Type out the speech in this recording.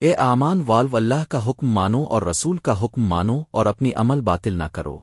اے آمان، والو اللہ کا حکم مانو اور رسول کا حکم مانو اور اپنی عمل باطل نہ کرو۔